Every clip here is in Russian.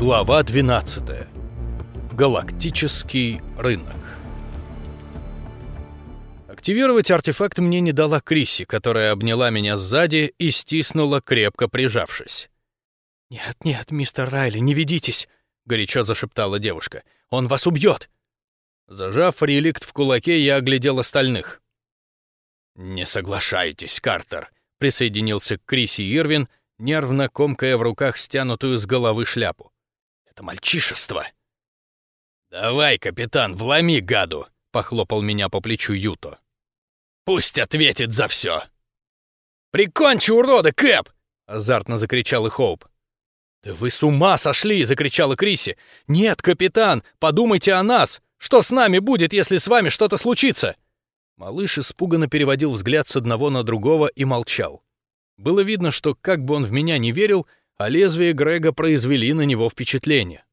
Глава 12. Галактический рынок. Активировать артефакт мне не дала Крисси, которая обняла меня сзади и стиснула, крепко прижавшись. «Нет, нет, мистер Райли, не ведитесь!» — горячо зашептала девушка. «Он вас убьет!» Зажав реликт в кулаке, я оглядел остальных. «Не соглашайтесь, Картер!» — присоединился к Криси Ирвин, нервно комкая в руках стянутую с головы шляпу. «Это мальчишество!» «Давай, капитан, вломи гаду!» — похлопал меня по плечу Юто. «Пусть ответит за все!» «Прикончи, урода, Кэп!» — азартно закричал и Хоуп. «Да вы с ума сошли!» — закричала Криси. «Нет, капитан, подумайте о нас! Что с нами будет, если с вами что-то случится?» Малыш испуганно переводил взгляд с одного на другого и молчал. Было видно, что, как бы он в меня не верил, а лезвие Грега произвели на него впечатление.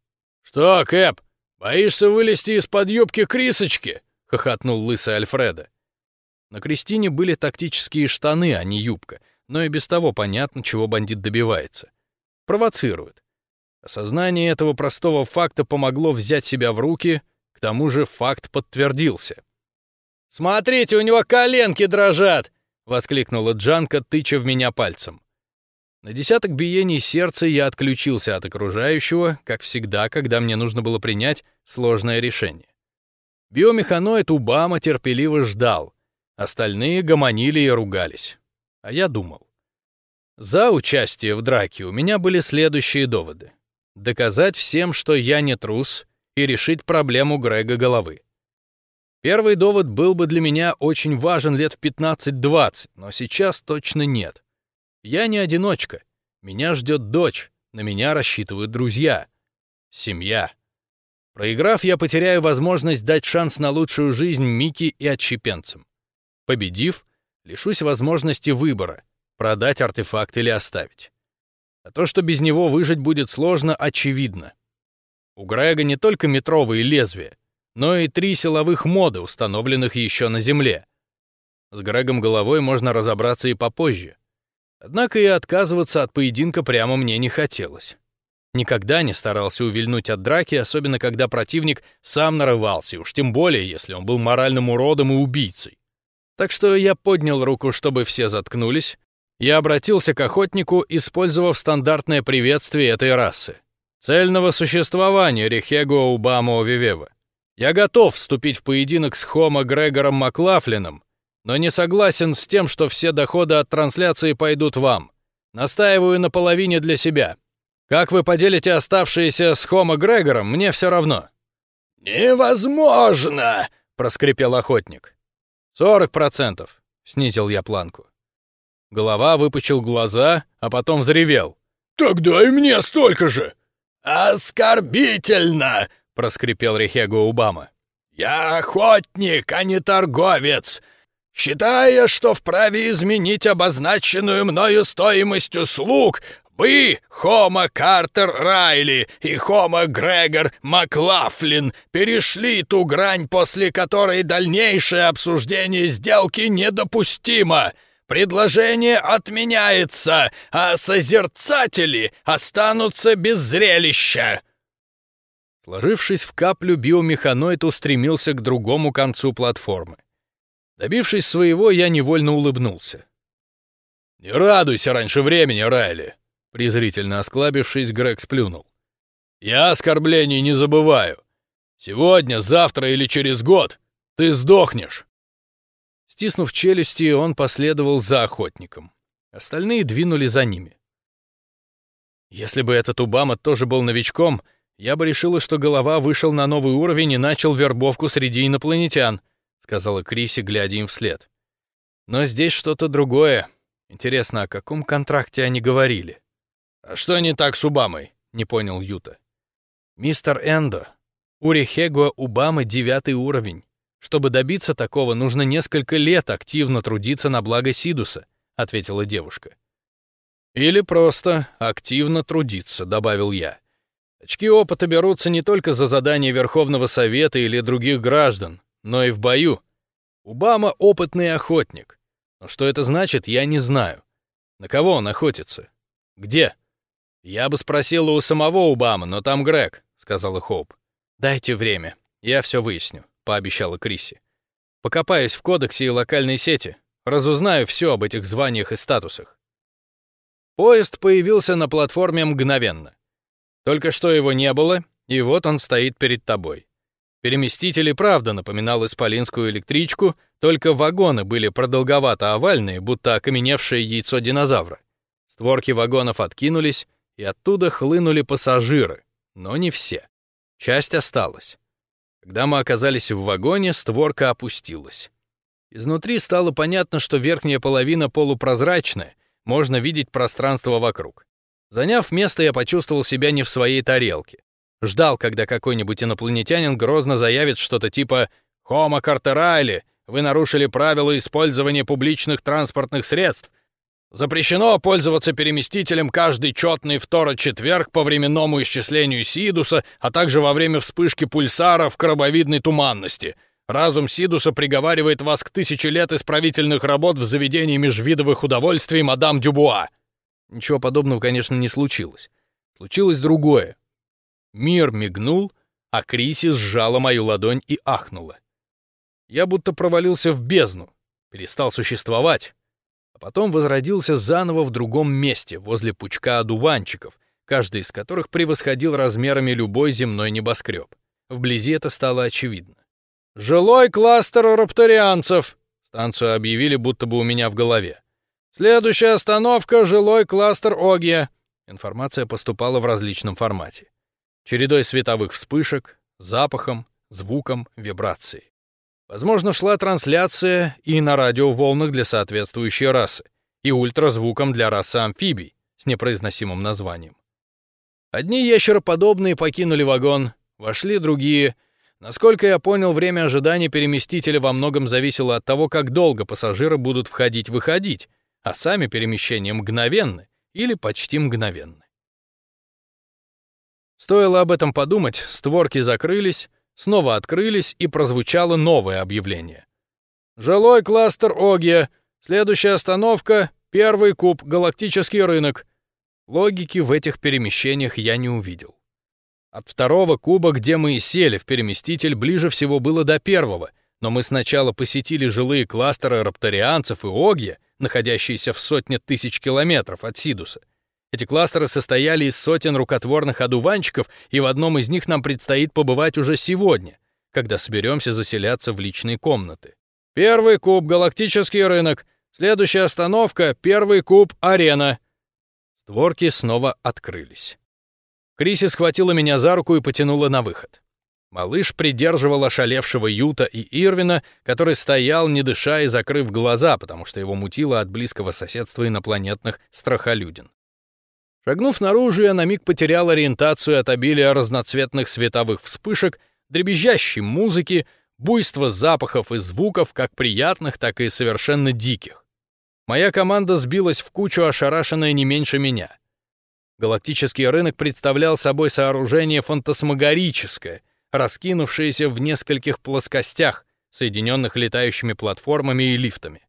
«Что, Кэп, боишься вылезти из-под юбки Крисочки?» — хохотнул лысый Альфреда. На Кристине были тактические штаны, а не юбка, но и без того понятно, чего бандит добивается. Провоцирует. Осознание этого простого факта помогло взять себя в руки, к тому же факт подтвердился. «Смотрите, у него коленки дрожат!» — воскликнула Джанка, тыча в меня пальцем. На десяток биений сердца я отключился от окружающего, как всегда, когда мне нужно было принять сложное решение. Биомеханоид Убама терпеливо ждал, остальные гомонили и ругались. А я думал. За участие в драке у меня были следующие доводы. Доказать всем, что я не трус, и решить проблему Грега головы. Первый довод был бы для меня очень важен лет в 15-20, но сейчас точно нет. Я не одиночка. Меня ждет дочь, на меня рассчитывают друзья. Семья. Проиграв, я потеряю возможность дать шанс на лучшую жизнь Мики и отщепенцам. Победив, лишусь возможности выбора продать артефакт или оставить. А то, что без него выжить будет сложно, очевидно. У Грега не только метровые лезвия, но и три силовых мода, установленных еще на Земле. С Грегом головой можно разобраться и попозже. Однако и отказываться от поединка прямо мне не хотелось. Никогда не старался увильнуть от драки, особенно когда противник сам нарывался, уж тем более, если он был моральным уродом и убийцей. Так что я поднял руку, чтобы все заткнулись, я обратился к охотнику, использовав стандартное приветствие этой расы. Цельного существования Рихего Убамо Вивева. Я готов вступить в поединок с Хомо Грегором Маклафлином, но не согласен с тем, что все доходы от трансляции пойдут вам. Настаиваю на половине для себя. Как вы поделите оставшиеся с Хомо Грегором, мне все равно». «Невозможно!» — проскрипел охотник. «Сорок процентов», — снизил я планку. Голова выпучил глаза, а потом взревел. «Тогда и мне столько же!» «Оскорбительно!» — проскрипел Рехего Убама. «Я охотник, а не торговец, считая, что вправе изменить обозначенную мною стоимость услуг, вы, Хома Картер Райли и Хома Грегор Маклафлин, перешли ту грань, после которой дальнейшее обсуждение сделки недопустимо. Предложение отменяется, а созерцатели останутся без зрелища. Сложившись в каплю, биомеханоид устремился к другому концу платформы. Добившись своего, я невольно улыбнулся. «Не радуйся раньше времени, Райли!» Презрительно осклабившись, Грег сплюнул. «Я оскорблений не забываю. Сегодня, завтра или через год ты сдохнешь!» Стиснув челюсти, он последовал за охотником. Остальные двинули за ними. Если бы этот Убама тоже был новичком, я бы решила, что голова вышел на новый уровень и начал вербовку среди инопланетян, сказала Криси, глядя им вслед. Но здесь что-то другое. Интересно, о каком контракте они говорили? А что не так с Убамой? Не понял Юта. Мистер Эндо, у Рихего Убамы девятый уровень. Чтобы добиться такого, нужно несколько лет активно трудиться на благо Сидуса, ответила девушка. Или просто активно трудиться, добавил я. Очки опыта берутся не только за задания Верховного Совета или других граждан, но и в бою. Убама — опытный охотник. Но что это значит, я не знаю. На кого он охотится? Где? «Я бы спросил у самого Убама, но там Грег», — сказала Хоуп. «Дайте время, я все выясню», — пообещала Криси. «Покопаюсь в кодексе и локальной сети, разузнаю все об этих званиях и статусах». Поезд появился на платформе мгновенно. Только что его не было, и вот он стоит перед тобой. Переместитель и правда напоминал исполинскую электричку, только вагоны были продолговато овальные, будто окаменевшее яйцо динозавра. Створки вагонов откинулись, и оттуда хлынули пассажиры, но не все. Часть осталась. Когда мы оказались в вагоне, створка опустилась. Изнутри стало понятно, что верхняя половина полупрозрачная, можно видеть пространство вокруг. Заняв место, я почувствовал себя не в своей тарелке. Ждал, когда какой-нибудь инопланетянин грозно заявит что-то типа «Хома Картерайли, вы нарушили правила использования публичных транспортных средств. Запрещено пользоваться переместителем каждый четный второ-четверг по временному исчислению Сидуса, а также во время вспышки пульсара в крабовидной туманности. Разум Сидуса приговаривает вас к тысяче лет исправительных работ в заведении межвидовых удовольствий мадам Дюбуа. Ничего подобного, конечно, не случилось. Случилось другое. Мир мигнул, а Криси сжала мою ладонь и ахнула. Я будто провалился в бездну, перестал существовать, а потом возродился заново в другом месте, возле пучка одуванчиков, каждый из которых превосходил размерами любой земной небоскреб. Вблизи это стало очевидно. «Жилой кластер рапторианцев!» Станцию объявили будто бы у меня в голове. «Следующая остановка — жилой кластер Огия». Информация поступала в различном формате. Чередой световых вспышек, запахом, звуком, вибрацией. Возможно, шла трансляция и на радиоволнах для соответствующей расы, и ультразвуком для расы амфибий с непроизносимым названием. Одни ящероподобные покинули вагон, вошли другие. Насколько я понял, время ожидания переместителя во многом зависело от того, как долго пассажиры будут входить-выходить, а сами перемещения мгновенны или почти мгновенны. Стоило об этом подумать, створки закрылись, снова открылись и прозвучало новое объявление. «Жилой кластер Огия. Следующая остановка — первый куб, галактический рынок». Логики в этих перемещениях я не увидел. От второго куба, где мы и сели в переместитель, ближе всего было до первого, но мы сначала посетили жилые кластеры рапторианцев и Огия, находящиеся в сотне тысяч километров от Сидуса. Эти кластеры состояли из сотен рукотворных одуванчиков, и в одном из них нам предстоит побывать уже сегодня, когда соберемся заселяться в личные комнаты. Первый куб — галактический рынок. Следующая остановка — первый куб — арена. Створки снова открылись. Криси схватила меня за руку и потянула на выход. Малыш придерживал ошалевшего Юта и Ирвина, который стоял, не дыша и закрыв глаза, потому что его мутило от близкого соседства инопланетных страхолюдин. Шагнув наружу, я на миг потерял ориентацию от обилия разноцветных световых вспышек, дребезжащей музыки, буйства запахов и звуков, как приятных, так и совершенно диких. Моя команда сбилась в кучу, ошарашенная не меньше меня. Галактический рынок представлял собой сооружение фантасмагорическое, раскинувшееся в нескольких плоскостях, соединенных летающими платформами и лифтами.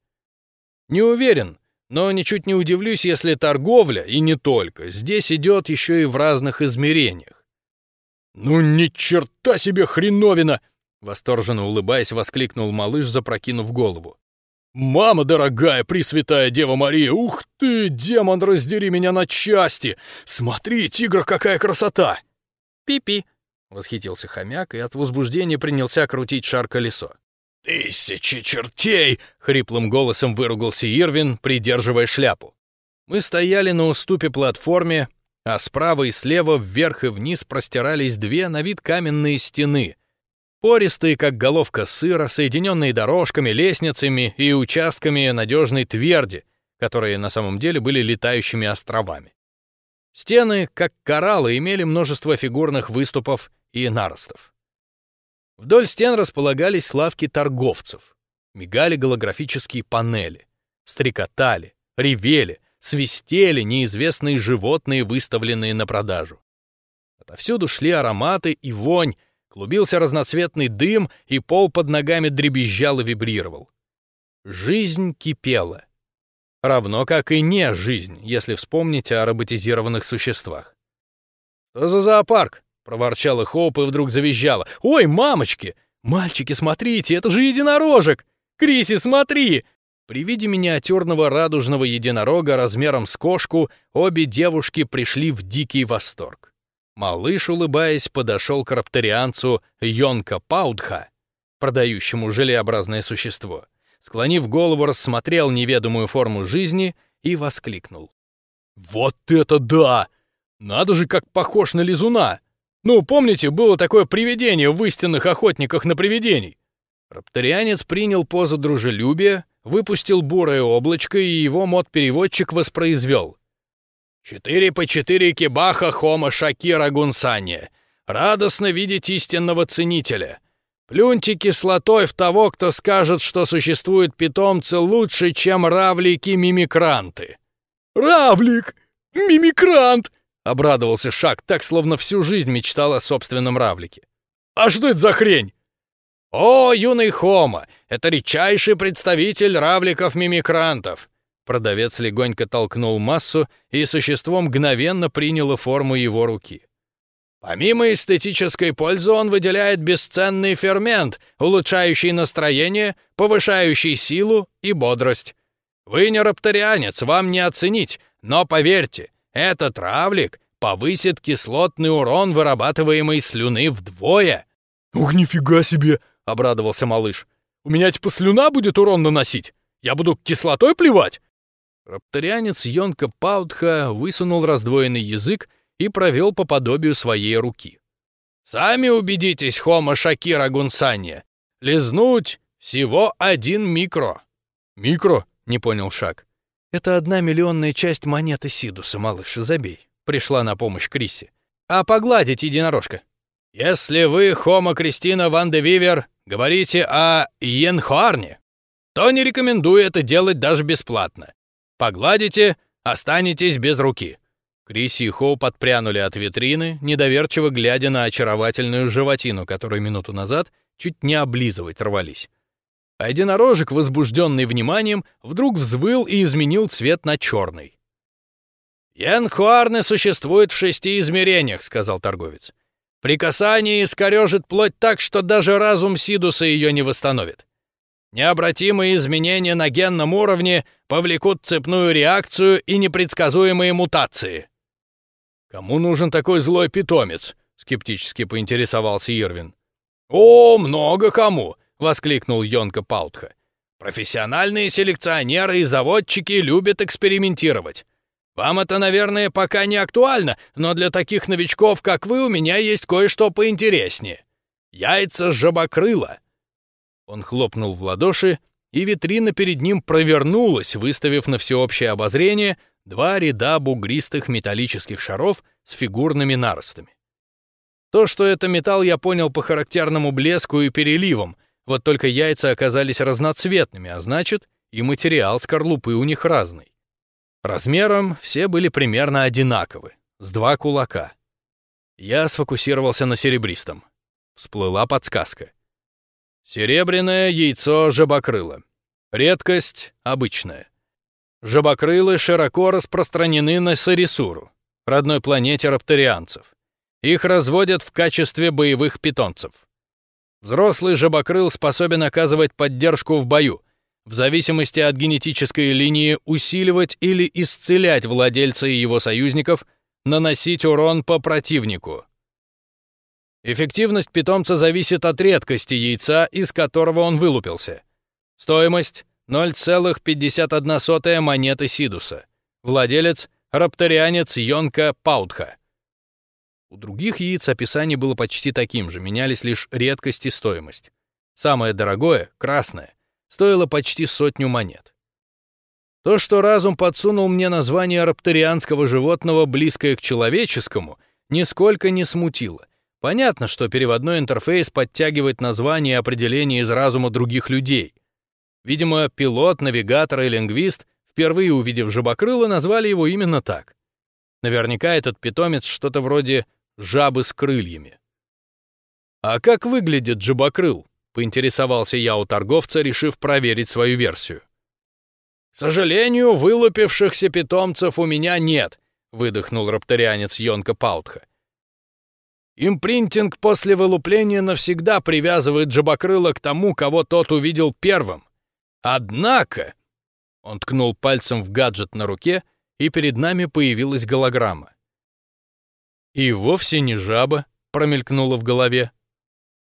Не уверен, но ничуть не удивлюсь, если торговля, и не только, здесь идет еще и в разных измерениях. «Ну ни черта себе хреновина!» Восторженно улыбаясь, воскликнул малыш, запрокинув голову. «Мама дорогая, Пресвятая Дева Мария! Ух ты, демон, раздери меня на части! Смотри, тигр, какая красота!» «Пи-пи!» — восхитился хомяк и от возбуждения принялся крутить шар-колесо. «Тысячи чертей!» — хриплым голосом выругался Ирвин, придерживая шляпу. Мы стояли на уступе платформе, а справа и слева вверх и вниз простирались две на вид каменные стены, пористые, как головка сыра, соединенные дорожками, лестницами и участками надежной тверди, которые на самом деле были летающими островами. Стены, как кораллы, имели множество фигурных выступов и наростов. Вдоль стен располагались лавки торговцев. Мигали голографические панели. Стрекотали, ревели, свистели неизвестные животные, выставленные на продажу. Отовсюду шли ароматы и вонь, клубился разноцветный дым, и пол под ногами дребезжал и вибрировал. Жизнь кипела. равно как и не жизнь, если вспомнить о роботизированных существах. «Что за зоопарк?» — проворчала Хоуп и вдруг завизжала. «Ой, мамочки! Мальчики, смотрите, это же единорожек! Криси, смотри!» При виде миниатюрного радужного единорога размером с кошку обе девушки пришли в дикий восторг. Малыш, улыбаясь, подошел к рапторианцу Йонка Паудха, продающему желеобразное существо. Склонив голову, рассмотрел неведомую форму жизни и воскликнул. «Вот это да! Надо же, как похож на лизуна! Ну, помните, было такое привидение в истинных охотниках на привидений?» Рапторианец принял позу дружелюбия, выпустил бурое облачко, и его мод-переводчик воспроизвел. «Четыре по четыре кибаха хома Шакира Гунсани. Радостно видеть истинного ценителя. Плюньте кислотой в того, кто скажет, что существуют питомцы лучше, чем равлики-мимикранты». «Равлик! Мимикрант!» — обрадовался Шак, так, словно всю жизнь мечтал о собственном равлике. «А что это за хрень?» «О, юный Хома, это редчайший представитель равликов-мимикрантов!» Продавец легонько толкнул массу, и существо мгновенно приняло форму его руки. Помимо эстетической пользы он выделяет бесценный фермент, улучшающий настроение, повышающий силу и бодрость. Вы не рапторианец, вам не оценить, но поверьте, этот равлик повысит кислотный урон, вырабатываемый слюны вдвое. «Ух, нифига себе!» — обрадовался малыш. «У меня типа слюна будет урон наносить? Я буду кислотой плевать?» Рапторианец Йонка Паутха высунул раздвоенный язык и провел по подобию своей руки. «Сами убедитесь, Хома Шакира Гунсанья. Лизнуть всего один микро». «Микро?» — не понял Шак. «Это одна миллионная часть монеты Сидуса, малыш, забей», — пришла на помощь Криси. «А погладить единорожка?» «Если вы, Хома Кристина Ван де Вивер, говорите о Йенхуарне, то не рекомендую это делать даже бесплатно. Погладите, останетесь без руки». Криси и Хоу подпрянули от витрины, недоверчиво глядя на очаровательную животину, которую минуту назад чуть не облизывать рвались. А единорожек, возбужденный вниманием, вдруг взвыл и изменил цвет на черный. «Янхуарны существует в шести измерениях», — сказал торговец. «При касании искорежит плоть так, что даже разум Сидуса ее не восстановит. Необратимые изменения на генном уровне повлекут цепную реакцию и непредсказуемые мутации. «Кому нужен такой злой питомец?» — скептически поинтересовался Ирвин. «О, много кому!» — воскликнул Йонка Паутха. «Профессиональные селекционеры и заводчики любят экспериментировать. Вам это, наверное, пока не актуально, но для таких новичков, как вы, у меня есть кое-что поинтереснее. Яйца жабокрыла». Он хлопнул в ладоши, и витрина перед ним провернулась, выставив на всеобщее обозрение два ряда бугристых металлических шаров с фигурными наростами. То, что это металл, я понял по характерному блеску и переливам, вот только яйца оказались разноцветными, а значит, и материал скорлупы у них разный. Размером все были примерно одинаковы, с два кулака. Я сфокусировался на серебристом. Всплыла подсказка. Серебряное яйцо жабокрыла. Редкость обычная. Жабокрылы широко распространены на Сарисуру, родной планете рапторианцев. Их разводят в качестве боевых питомцев. Взрослый жабокрыл способен оказывать поддержку в бою, в зависимости от генетической линии усиливать или исцелять владельца и его союзников, наносить урон по противнику. Эффективность питомца зависит от редкости яйца, из которого он вылупился. Стоимость 0,51 монеты Сидуса. Владелец — рапторианец Йонка Паутха. У других яиц описание было почти таким же, менялись лишь редкость и стоимость. Самое дорогое, красное, стоило почти сотню монет. То, что разум подсунул мне название рапторианского животного, близкое к человеческому, нисколько не смутило. Понятно, что переводной интерфейс подтягивает название и определение из разума других людей. Видимо, пилот, навигатор и лингвист, впервые увидев жабокрыла, назвали его именно так. Наверняка этот питомец что-то вроде жабы с крыльями. «А как выглядит жабокрыл?» — поинтересовался я у торговца, решив проверить свою версию. сожалению, вылупившихся питомцев у меня нет», — выдохнул рапторианец Йонка Паутха. Импринтинг после вылупления навсегда привязывает жабокрыла к тому, кого тот увидел первым. Однако... Он ткнул пальцем в гаджет на руке, и перед нами появилась голограмма. «И вовсе не жаба», — промелькнуло в голове.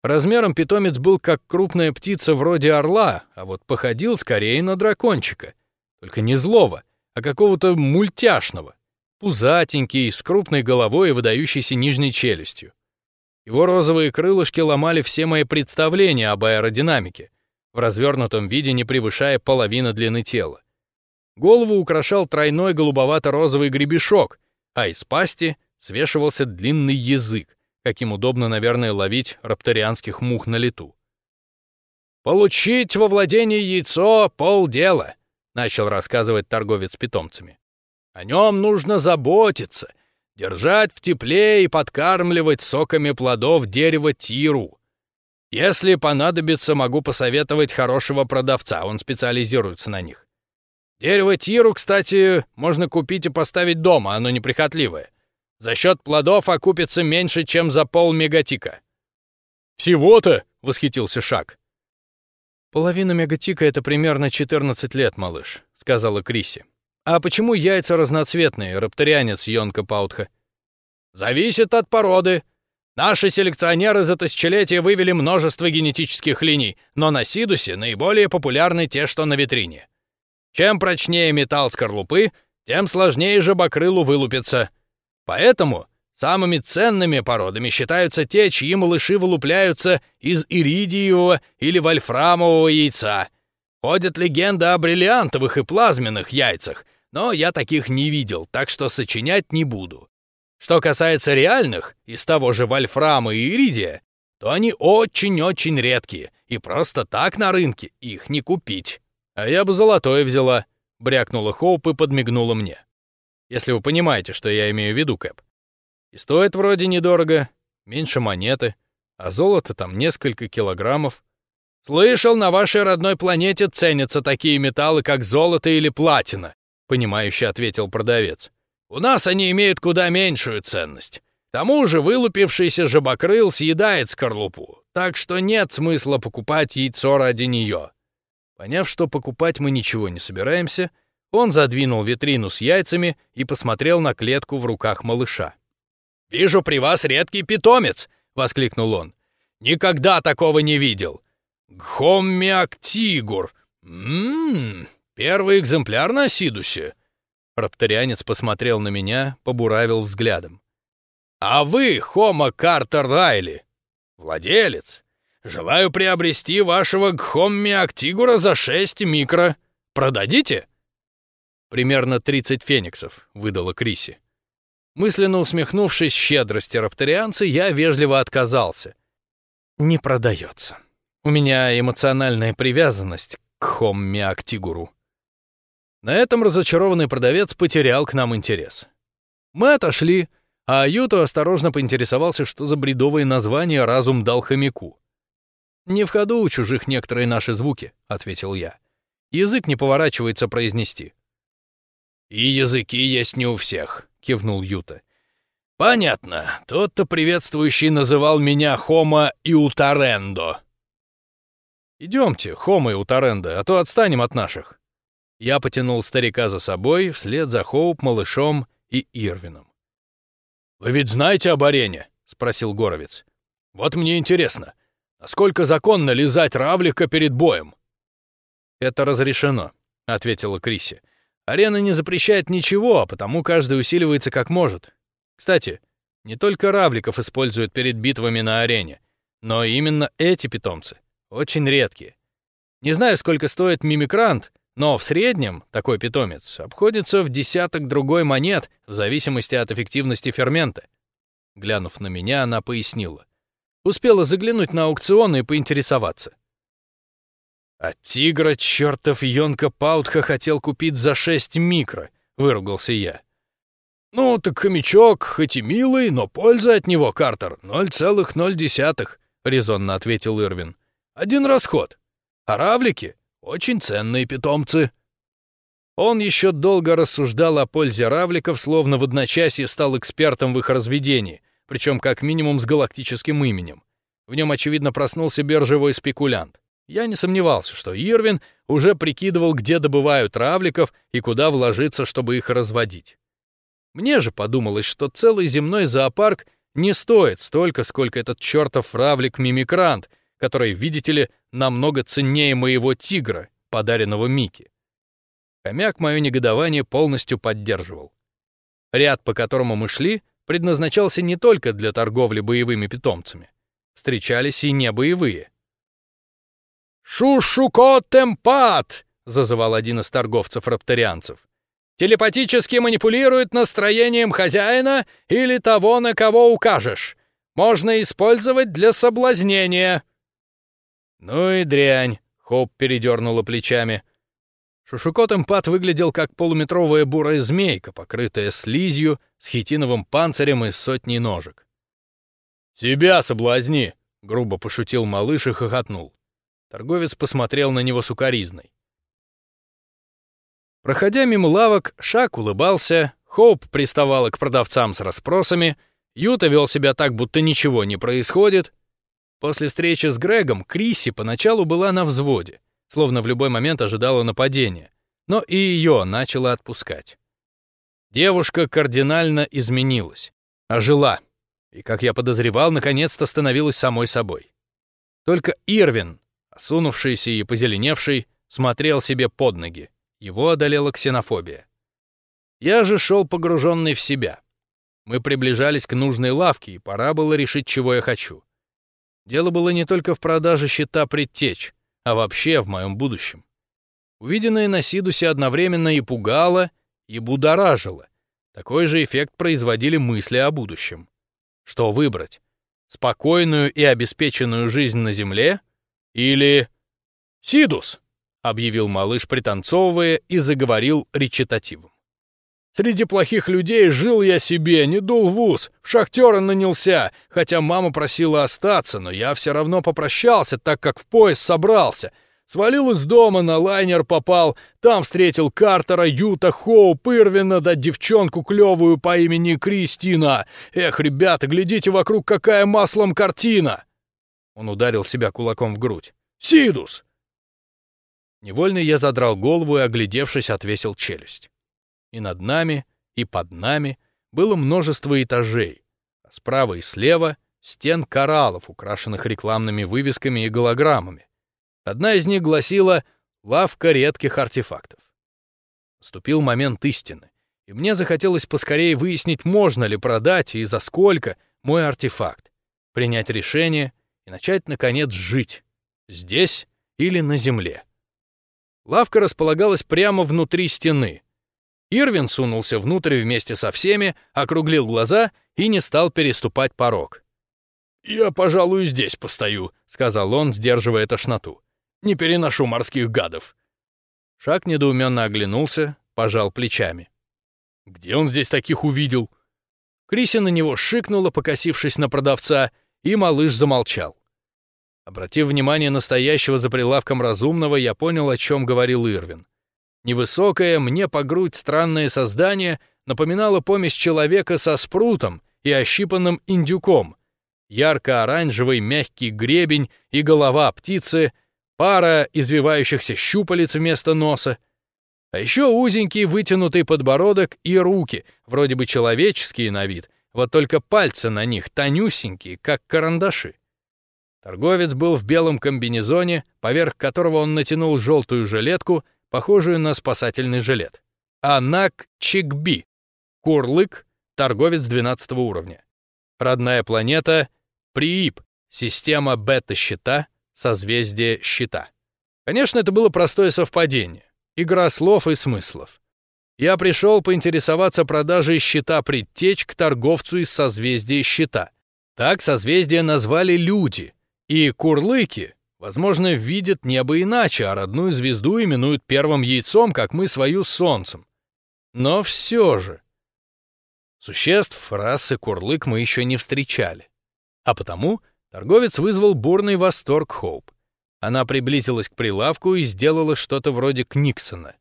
Размером питомец был как крупная птица вроде орла, а вот походил скорее на дракончика. Только не злого, а какого-то мультяшного. Пузатенький, с крупной головой и выдающейся нижней челюстью. Его розовые крылышки ломали все мои представления об аэродинамике, в развернутом виде не превышая половины длины тела. Голову украшал тройной голубовато-розовый гребешок, а из пасти свешивался длинный язык, каким удобно, наверное, ловить рапторианских мух на лету. «Получить во владение яйцо — полдела», — начал рассказывать торговец питомцами. «О нем нужно заботиться, Держать в тепле и подкармливать соками плодов дерева тиру. Если понадобится, могу посоветовать хорошего продавца, он специализируется на них. Дерево тиру, кстати, можно купить и поставить дома, оно неприхотливое. За счет плодов окупится меньше, чем за пол мегатика. «Всего-то?» — восхитился Шак. «Половина мегатика — это примерно 14 лет, малыш», — сказала Криси. А почему яйца разноцветные, рапторианец Йонка Паутха? Зависит от породы. Наши селекционеры за тысячелетия вывели множество генетических линий, но на Сидусе наиболее популярны те, что на витрине. Чем прочнее металл скорлупы, тем сложнее же бакрылу вылупиться. Поэтому самыми ценными породами считаются те, чьи малыши вылупляются из иридиевого или вольфрамового яйца. Ходят легенды о бриллиантовых и плазменных яйцах — но я таких не видел, так что сочинять не буду. Что касается реальных, из того же вольфрама и иридия, то они очень-очень редкие, и просто так на рынке их не купить. А я бы золотое взяла, брякнула Хоуп и подмигнула мне. Если вы понимаете, что я имею в виду, Кэп. И стоит вроде недорого, меньше монеты, а золото там несколько килограммов. Слышал, на вашей родной планете ценятся такие металлы, как золото или платина, понимающе ответил продавец. У нас они имеют куда меньшую ценность. К тому же вылупившийся жабокрыл съедает скорлупу, так что нет смысла покупать яйцо ради нее. Поняв, что покупать мы ничего не собираемся, он задвинул витрину с яйцами и посмотрел на клетку в руках малыша. «Вижу, при вас редкий питомец!» — воскликнул он. «Никогда такого не видел! Гхоммиактигур! Ммм, «Первый экземпляр на Сидусе?» Рапторианец посмотрел на меня, побуравил взглядом. «А вы, Хома Картер Райли, владелец. Желаю приобрести вашего Гхомми Актигура за 6 микро. Продадите?» «Примерно 30 фениксов», — выдала Криси. Мысленно усмехнувшись щедрости рапторианца, я вежливо отказался. «Не продается. У меня эмоциональная привязанность к Хомми Актигуру». На этом разочарованный продавец потерял к нам интерес. Мы отошли, а Юто осторожно поинтересовался, что за бредовое название разум дал хомяку. «Не в ходу у чужих некоторые наши звуки», — ответил я. «Язык не поворачивается произнести». «И языки есть не у всех», — кивнул Юта. «Понятно. Тот-то приветствующий называл меня Хома Иутарендо». «Идемте, Хома Иутарендо, а то отстанем от наших». Я потянул старика за собой, вслед за Хоуп, малышом и Ирвином. «Вы ведь знаете об арене?» — спросил Горовец. «Вот мне интересно, насколько законно лизать равлика перед боем?» «Это разрешено», — ответила Криси. «Арена не запрещает ничего, а потому каждый усиливается как может. Кстати, не только равликов используют перед битвами на арене, но именно эти питомцы очень редкие. Не знаю, сколько стоит мимикрант, но в среднем такой питомец обходится в десяток другой монет в зависимости от эффективности фермента. Глянув на меня, она пояснила. Успела заглянуть на аукцион и поинтересоваться. «А тигра чертов Йонка Паутха хотел купить за шесть микро», — выругался я. «Ну, так хомячок, хоть и милый, но польза от него, Картер, ноль целых ноль десятых», — резонно ответил Ирвин. «Один расход. А равлики очень ценные питомцы». Он еще долго рассуждал о пользе равликов, словно в одночасье стал экспертом в их разведении, причем как минимум с галактическим именем. В нем, очевидно, проснулся биржевой спекулянт. Я не сомневался, что Ирвин уже прикидывал, где добывают равликов и куда вложиться, чтобы их разводить. Мне же подумалось, что целый земной зоопарк не стоит столько, сколько этот чертов равлик-мимикрант, который, видите ли, намного ценнее моего тигра, подаренного Мики. Хомяк мое негодование полностью поддерживал. Ряд, по которому мы шли, предназначался не только для торговли боевыми питомцами. Встречались и небоевые. «Шушуко-темпат!» — зазывал один из торговцев-рапторианцев. «Телепатически манипулирует настроением хозяина или того, на кого укажешь. Можно использовать для соблазнения». «Ну и дрянь», — Хоп передернула плечами. Шушукот-эмпат выглядел как полуметровая бурая змейка, покрытая слизью, с хитиновым панцирем и сотней ножек. «Себя соблазни!» — грубо пошутил малыш и хохотнул. Торговец посмотрел на него сукоризной. Проходя мимо лавок, Шак улыбался, Хоуп приставала к продавцам с расспросами, Юта вел себя так, будто ничего не происходит. После встречи с Грегом Крисси поначалу была на взводе словно в любой момент ожидала нападения, но и ее начала отпускать. Девушка кардинально изменилась, ожила, и, как я подозревал, наконец-то становилась самой собой. Только Ирвин, осунувшийся и позеленевший, смотрел себе под ноги. Его одолела ксенофобия. Я же шел погруженный в себя. Мы приближались к нужной лавке, и пора было решить, чего я хочу. Дело было не только в продаже щита предтеч а вообще в моем будущем. Увиденное на Сидусе одновременно и пугало, и будоражило. Такой же эффект производили мысли о будущем. Что выбрать? Спокойную и обеспеченную жизнь на Земле? Или... «Сидус!» — объявил малыш, пританцовывая, и заговорил речитативом. Среди плохих людей жил я себе, не дул в ус, в шахтера нанялся, хотя мама просила остаться, но я все равно попрощался, так как в поезд собрался. Свалил из дома, на лайнер попал, там встретил Картера, Юта, Хоуп, Ирвина, да девчонку клевую по имени Кристина. Эх, ребята, глядите вокруг, какая маслом картина!» Он ударил себя кулаком в грудь. «Сидус!» Невольно я задрал голову и, оглядевшись, отвесил челюсть. И над нами, и под нами было множество этажей, а справа и слева — стен кораллов, украшенных рекламными вывесками и голограммами. Одна из них гласила «Лавка редких артефактов». Наступил момент истины, и мне захотелось поскорее выяснить, можно ли продать и за сколько мой артефакт, принять решение и начать, наконец, жить. Здесь или на земле. Лавка располагалась прямо внутри стены — Ирвин сунулся внутрь вместе со всеми, округлил глаза и не стал переступать порог. «Я, пожалуй, здесь постою», — сказал он, сдерживая тошноту. «Не переношу морских гадов». Шаг недоуменно оглянулся, пожал плечами. «Где он здесь таких увидел?» Криси на него шикнула, покосившись на продавца, и малыш замолчал. Обратив внимание настоящего за прилавком разумного, я понял, о чем говорил Ирвин. Невысокое, мне по грудь странное создание напоминало помесь человека со спрутом и ощипанным индюком. Ярко-оранжевый мягкий гребень и голова птицы, пара извивающихся щупалец вместо носа, а еще узенький вытянутый подбородок и руки, вроде бы человеческие на вид, вот только пальцы на них тонюсенькие, как карандаши. Торговец был в белом комбинезоне, поверх которого он натянул желтую жилетку — похожую на спасательный жилет. Анак Чикби. Курлык, торговец 12 уровня. Родная планета Приип, система бета-щита, созвездие щита. Конечно, это было простое совпадение. Игра слов и смыслов. Я пришел поинтересоваться продажей щита предтеч к торговцу из созвездия щита. Так созвездие назвали люди. И курлыки Возможно, видят небо иначе, а родную звезду именуют первым яйцом, как мы свою солнцем. Но все же... Существ расы курлык мы еще не встречали. А потому торговец вызвал бурный восторг Хоуп. Она приблизилась к прилавку и сделала что-то вроде Книксона.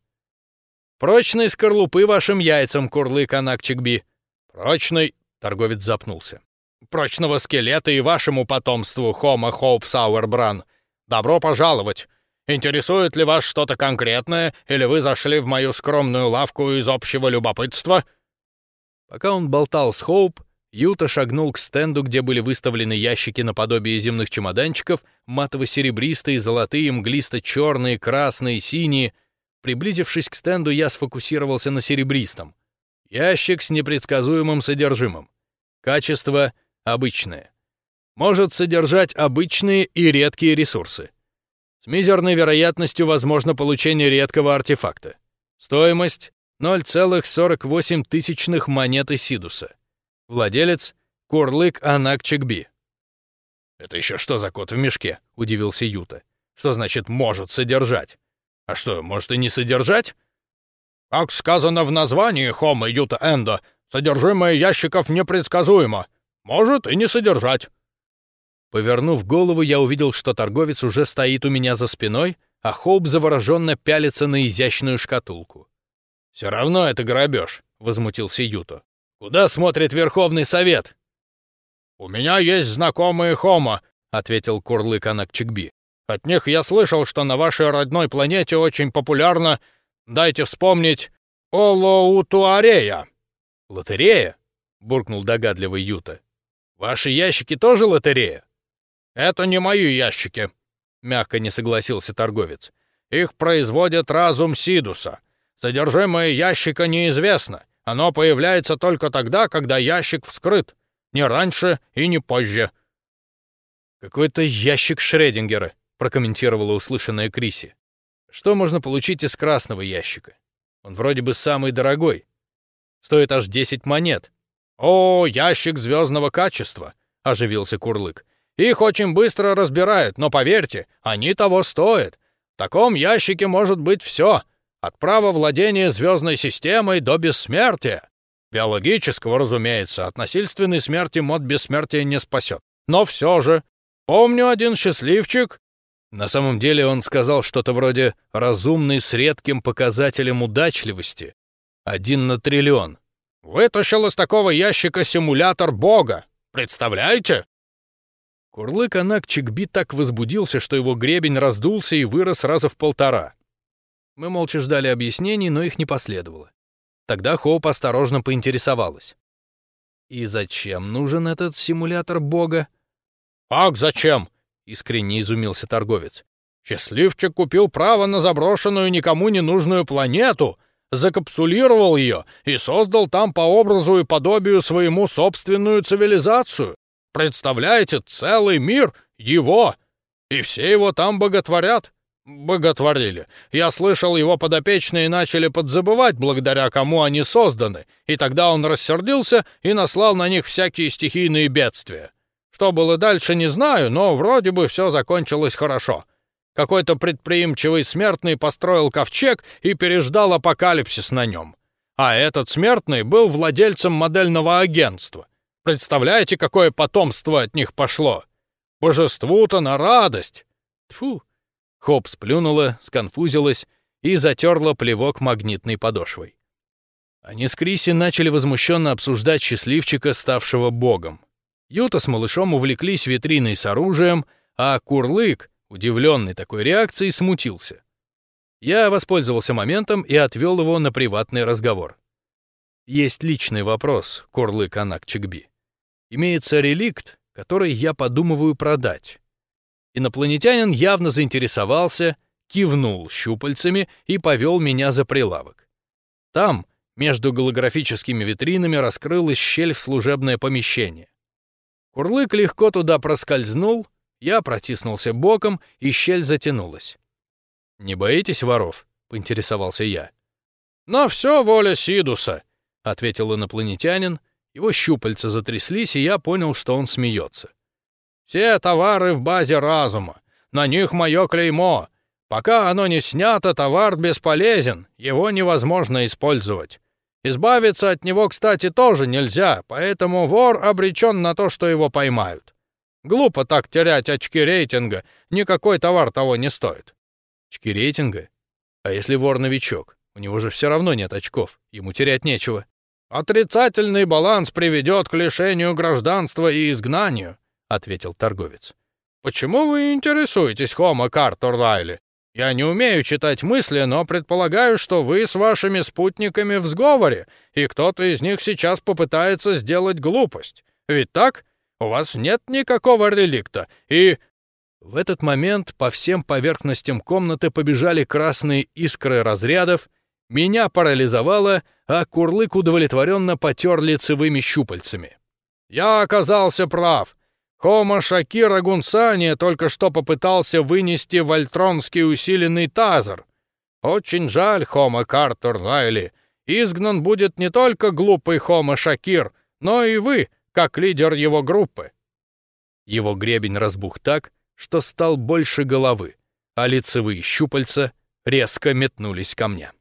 Прочной скорлупы вашим яйцам, курлык Анакчикби. Прочный, торговец запнулся. Прочного скелета и вашему потомству, Homo Hope Sauerbrand. Добро пожаловать. Интересует ли вас что-то конкретное, или вы зашли в мою скромную лавку из общего любопытства?» Пока он болтал с Хоуп, Юта шагнул к стенду, где были выставлены ящики наподобие земных чемоданчиков, матово-серебристые, золотые, мглисто-черные, красные, синие. Приблизившись к стенду, я сфокусировался на серебристом. Ящик с непредсказуемым содержимым. Качество обычное. Может содержать обычные и редкие ресурсы. С мизерной вероятностью возможно получение редкого артефакта. Стоимость 0,48 тысячных монеты Сидуса. Владелец — Курлык Анак Чекби. «Это еще что за кот в мешке?» — удивился Юта. «Что значит «может содержать»? А что, может и не содержать?» «Как сказано в названии Хома Юта Эндо, содержимое ящиков непредсказуемо. Может и не содержать». Повернув голову, я увидел, что торговец уже стоит у меня за спиной, а Хоуп завороженно пялится на изящную шкатулку. «Все равно это грабеж», — возмутился Юто. «Куда смотрит Верховный Совет?» «У меня есть знакомые Хома», — ответил Курлык Анакчикби. «От них я слышал, что на вашей родной планете очень популярно, дайте вспомнить, Олоутуарея». «Лотерея?» — буркнул догадливый Юта. «Ваши ящики тоже лотерея?» «Это не мои ящики», — мягко не согласился торговец. «Их производит разум Сидуса. Содержимое ящика неизвестно. Оно появляется только тогда, когда ящик вскрыт. Не раньше и не позже. «Какой-то ящик Шредингера», — прокомментировала услышанная Криси. «Что можно получить из красного ящика? Он вроде бы самый дорогой. Стоит аж 10 монет». «О, ящик звездного качества», — оживился Курлык. «Их очень быстро разбирают, но поверьте, они того стоят. В таком ящике может быть все. От права владения звездной системой до бессмертия. Биологического, разумеется, от насильственной смерти мод бессмертия не спасет. Но все же, помню один счастливчик. На самом деле он сказал что-то вроде «разумный с редким показателем удачливости». Один на триллион. Вытащил из такого ящика симулятор бога. Представляете? Курлык Анак Чикби так возбудился, что его гребень раздулся и вырос раза в полтора. Мы молча ждали объяснений, но их не последовало. Тогда Хоуп осторожно поинтересовалась. «И зачем нужен этот симулятор бога?» «Как зачем?» — искренне изумился торговец. «Счастливчик купил право на заброшенную никому не нужную планету, закапсулировал ее и создал там по образу и подобию своему собственную цивилизацию. Представляете, целый мир его, и все его там боготворят боготворили. Я слышал, его подопечные начали подзабывать, благодаря кому они созданы, и тогда он рассердился и наслал на них всякие стихийные бедствия. Что было дальше, не знаю, но вроде бы все закончилось хорошо. Какой-то предприимчивый смертный построил ковчег и переждал апокалипсис на нем. А этот смертный был владельцем модельного агентства. Представляете, какое потомство от них пошло? Божеству-то на радость. Тфу, Хоп сплюнула, сконфузилась и затерла плевок магнитной подошвой. Они с Криси начали возмущенно обсуждать счастливчика, ставшего богом. Юта с малышом увлеклись витриной с оружием, а Курлык, удивленный такой реакцией, смутился. Я воспользовался моментом и отвел его на приватный разговор. Есть личный вопрос, Курлык Анак Чикби. Имеется реликт, который я подумываю продать. Инопланетянин явно заинтересовался, кивнул щупальцами и повел меня за прилавок. Там, между голографическими витринами, раскрылась щель в служебное помещение. Курлык легко туда проскользнул, я протиснулся боком, и щель затянулась. «Не боитесь воров?» — поинтересовался я. «На все воля Сидуса», — ответил инопланетянин. Его щупальца затряслись, и я понял, что он смеется. Все товары в базе разума. На них мое клеймо. Пока оно не снято, товар бесполезен, его невозможно использовать. Избавиться от него, кстати, тоже нельзя, поэтому вор обречен на то, что его поймают. Глупо так терять очки рейтинга, никакой товар того не стоит. Очки рейтинга? А если вор новичок? У него же все равно нет очков, ему терять нечего. «Отрицательный баланс приведет к лишению гражданства и изгнанию», — ответил торговец. «Почему вы интересуетесь, Хома Картер Райли? Я не умею читать мысли, но предполагаю, что вы с вашими спутниками в сговоре, и кто-то из них сейчас попытается сделать глупость. Ведь так? У вас нет никакого реликта, и...» В этот момент по всем поверхностям комнаты побежали красные искры разрядов, меня парализовало, а Курлык удовлетворенно потер лицевыми щупальцами. «Я оказался прав. Хома Шакира Гунсани только что попытался вынести вольтронский усиленный тазер. Очень жаль, Хома Картер Найли. Изгнан будет не только глупый Хома Шакир, но и вы, как лидер его группы. Его гребень разбух так, что стал больше головы, а лицевые щупальца резко метнулись ко мне.